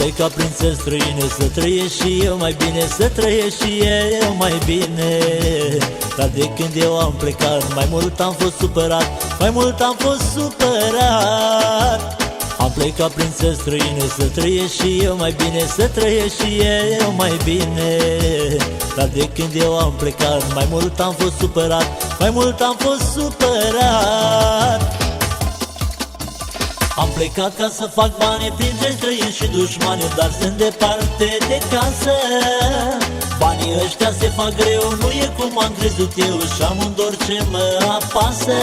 plecat prin țări străine Să trăiesc și eu mai bine Să trăiesc și eu mai bine. Dar de când eu am plecat Mai mult am fost supărat Mai mult am fost supărat. Am plecat prin țări străine Să trăiesc și eu mai bine Să trăiesc și eu mai bine. Dar de când eu am plecat Mai mult am fost supărat Mai mult am fost supărat. am plecat ca să fac bani printre străini și dușmani Dar sunt departe de casă. Banii ăștia se fac greu, nu e cum am crezut eu Și am un dor ce mă apasă.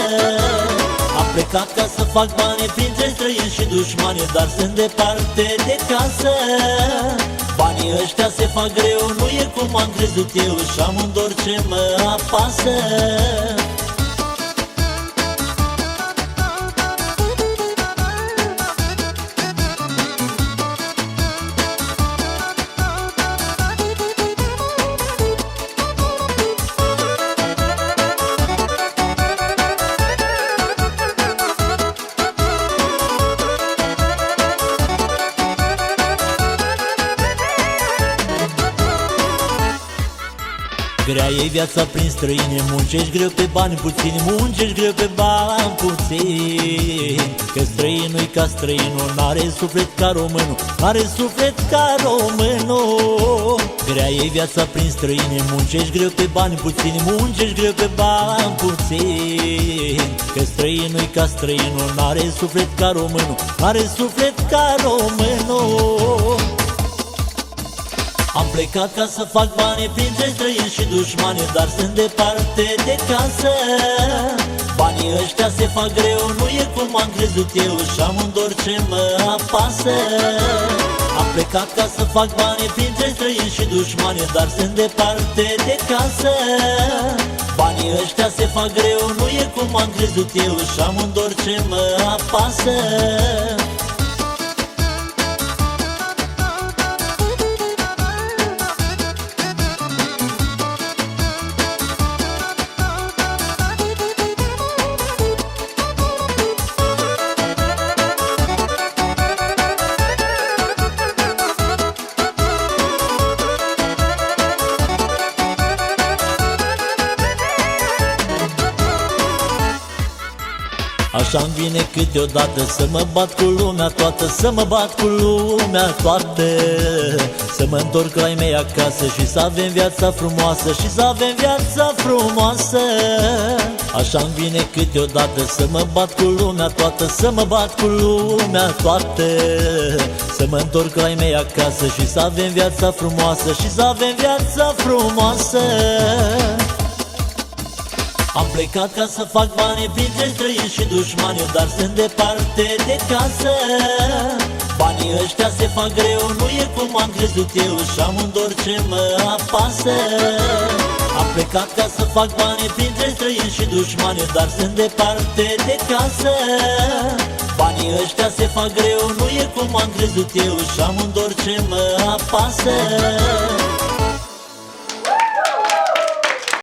Am plecat ca să fac bani printre străini și dușmani Dar sunt departe de casă. Banii ăștia se fac greu, nu e cum am crezut eu Și am un dor ce mă apasă Grea e viața prin străine Muncești greu pe bani puțini Muncești greu pe bani puțini Că străinul ca străinul N-are suflet ca românul N-are suflet ca românul. Grea e viața prin străine Muncești greu pe bani puțini Muncești greu pe bani puțini Că străinul ca străinul N-are suflet ca românul N-are suflet ca românul am plecat ca să fac bani printre străini și dușmani Dar sunt departe de casă. Banii ăștia se fac greu, nu e cum am crezut eu Și am un dor ce mă apasă. Am plecat ca să fac bani printre străini și dușmani Dar sunt departe de casă. Banii ăștia se fac greu, nu e cum am crezut eu Și am un dor ce mă apasă Așa-mi vine câteodată să mă bat cu lumea toată Să mă bat cu lumea toată. Să mă întorc la mei acasă și să avem viața frumoasă Și să avem viața frumoasă. Așa-mi vine câteodată să mă bat cu lumea toată Să mă bat cu lumea toată. Să mă întorc la mei acasă și să avem viața frumoasă Și să avem viața frumoasă am plecat ca să fac bani printre străini și dușmani Dar sunt departe de casă. Banii ăștia se fac greu, nu e cum am crezut eu Și am un dor ce mă apasă. Am plecat ca să fac bani printre străini și dușmani Dar sunt departe de casă. Banii ăștia se fac greu, nu e cum am crezut eu Și am un dor ce mă apasă